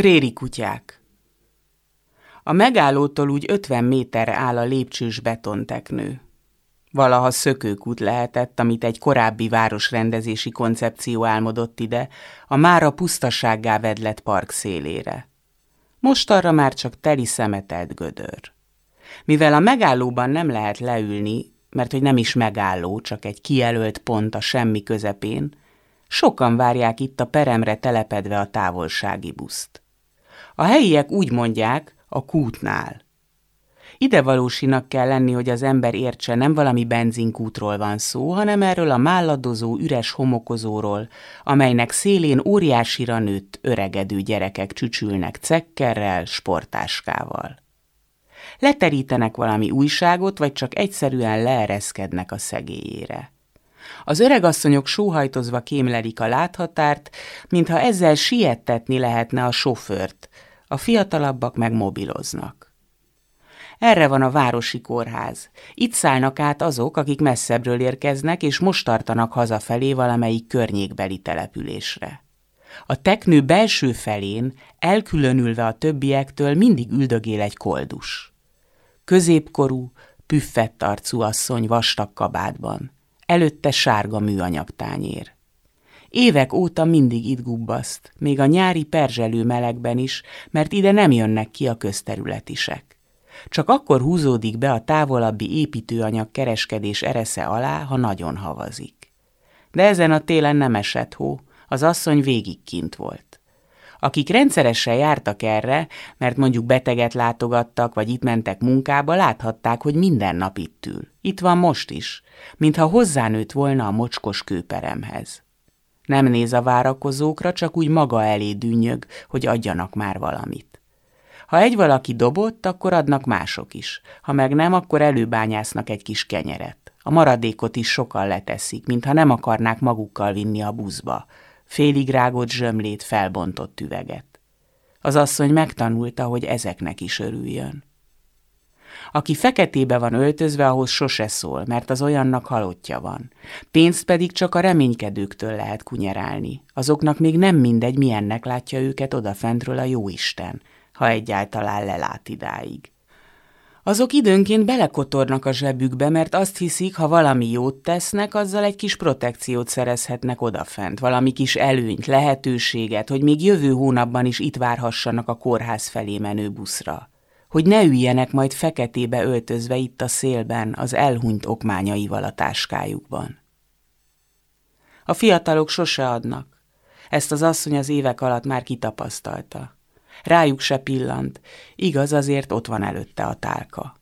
Préri kutyák A megállótól úgy 50 méterre áll a lépcsős betonteknő. Valaha szökőkút lehetett, amit egy korábbi városrendezési koncepció álmodott ide, a mára pusztasággá vedlett park szélére. Most arra már csak teli szemetelt gödör. Mivel a megállóban nem lehet leülni, mert hogy nem is megálló, csak egy kijelölt pont a semmi közepén, sokan várják itt a peremre telepedve a távolsági buszt. A helyiek úgy mondják, a kútnál. Ide valósinak kell lenni, hogy az ember értse, nem valami benzinkútról van szó, hanem erről a málladozó, üres homokozóról, amelynek szélén óriásira nőtt, öregedő gyerekek csücsülnek cekkerrel, sportáskával. Leterítenek valami újságot, vagy csak egyszerűen leereszkednek a szegélyére. Az öregasszonyok sóhajtozva kémlelik a láthatárt, mintha ezzel siettetni lehetne a sofőrt, a fiatalabbak meg mobiloznak. Erre van a városi kórház. Itt szállnak át azok, akik messzebbről érkeznek, és most tartanak hazafelé valamelyik környékbeli településre. A teknő belső felén, elkülönülve a többiektől mindig üldögél egy koldus. Középkorú, püffett arcú asszony vastag kabátban. Előtte sárga műanyag tányér. Évek óta mindig itt gubbaszt, még a nyári perzselő melegben is, mert ide nem jönnek ki a közterületisek. Csak akkor húzódik be a távolabbi építőanyag kereskedés eresze alá, ha nagyon havazik. De ezen a télen nem esett hó, az asszony végig kint volt. Akik rendszeresen jártak erre, mert mondjuk beteget látogattak, vagy itt mentek munkába, láthatták, hogy minden nap itt ül. Itt van most is, mintha hozzánőtt volna a mocskos kőperemhez. Nem néz a várakozókra, csak úgy maga elé dűnyög, hogy adjanak már valamit. Ha egy valaki dobott, akkor adnak mások is. Ha meg nem, akkor előbányásznak egy kis kenyeret. A maradékot is sokan leteszik, mintha nem akarnák magukkal vinni a buszba. Félig rágott zsömlét, felbontott üveget. Az asszony megtanulta, hogy ezeknek is örüljön. Aki feketébe van öltözve, ahhoz sose szól, mert az olyannak halottja van. Pénzt pedig csak a reménykedőktől lehet kunyerálni. Azoknak még nem mindegy, milyennek látja őket odafentről a jóisten, ha egyáltalán lelát idáig. Azok időnként belekotornak a zsebükbe, mert azt hiszik, ha valami jót tesznek, azzal egy kis protekciót szerezhetnek odafent, valami kis előnyt, lehetőséget, hogy még jövő hónapban is itt várhassanak a kórház felé menő buszra hogy ne üljenek majd feketébe öltözve itt a szélben az elhunyt okmányaival a táskájukban. A fiatalok sose adnak. Ezt az asszony az évek alatt már kitapasztalta. Rájuk se pillant, igaz azért ott van előtte a tálka.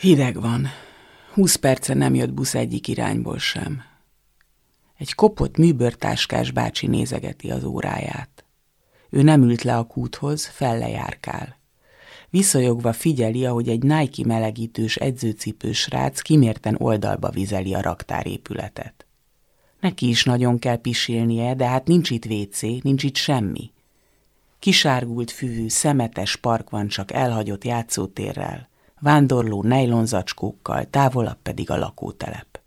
Hideg van. Húsz perce nem jött busz egyik irányból sem. Egy kopott műbörtáskás bácsi nézegeti az óráját. Ő nem ült le a kúthoz, fellejárkál. Visszajogva figyeli, ahogy egy Nike melegítős edzőcipős rác kimérten oldalba vizeli a raktárépületet. Neki is nagyon kell pisilnie, de hát nincs itt WC, nincs itt semmi. Kisárgult füvű, szemetes park van csak elhagyott játszótérrel, vándorló nejlonzacskókkal, távolabb pedig a lakótelep.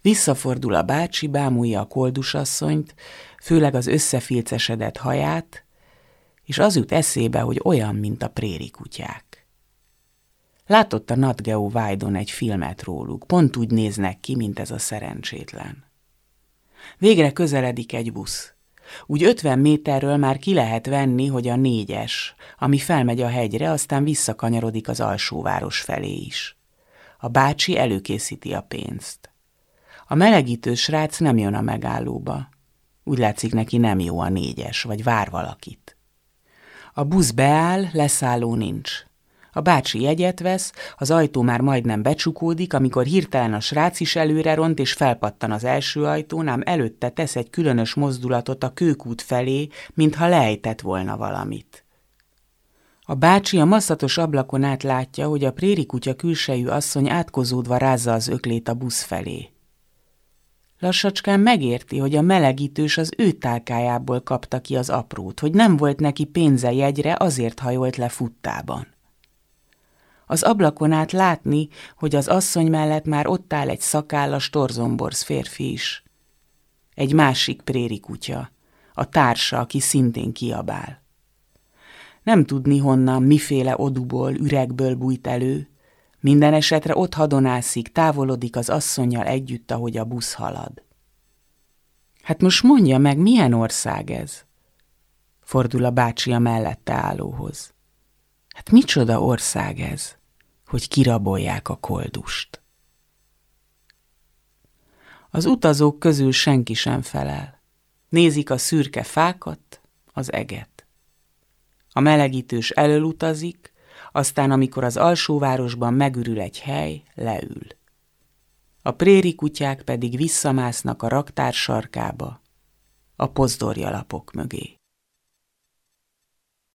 Visszafordul a bácsi, bámulja a koldusasszonyt, főleg az összefilcesedett haját, és az jut eszébe, hogy olyan, mint a préri kutyák. Látott a Nat Geo egy filmet róluk, pont úgy néznek ki, mint ez a szerencsétlen. Végre közeledik egy busz. Úgy ötven méterről már ki lehet venni, hogy a négyes, ami felmegy a hegyre, aztán visszakanyarodik az alsóváros felé is. A bácsi előkészíti a pénzt. A melegítő srác nem jön a megállóba. Úgy látszik neki nem jó a négyes, vagy vár valakit. A busz beáll, leszálló nincs. A bácsi jegyet vesz, az ajtó már majdnem becsukódik, amikor hirtelen a srác is előre ront és felpattan az első ajtón, ám előtte tesz egy különös mozdulatot a kőkút felé, mintha lejtett volna valamit. A bácsi a masszatos ablakon át látja, hogy a préri kutya külsejű asszony átkozódva rázza az öklét a busz felé. Lassacskán megérti, hogy a melegítős az ő tálkájából kapta ki az aprót, hogy nem volt neki pénze jegyre, azért hajolt le futtában. Az ablakon át látni, hogy az asszony mellett már ott áll egy szakállas torzomborz férfi is. Egy másik préri kutya, a társa, aki szintén kiabál. Nem tudni honnan, miféle oduból, üregből bújt elő, minden esetre ott hadonászik, távolodik az asszonyjal együtt, ahogy a busz halad. Hát most mondja meg, milyen ország ez? Fordul a bácsi a mellette állóhoz. Hát micsoda ország ez, hogy kirabolják a koldust? Az utazók közül senki sem felel. Nézik a szürke fákat, az eget. A melegítős elölutazik, aztán amikor az alsóvárosban megürül egy hely, leül. A préri kutyák pedig visszamásznak a raktár sarkába, a pozdorjalapok mögé.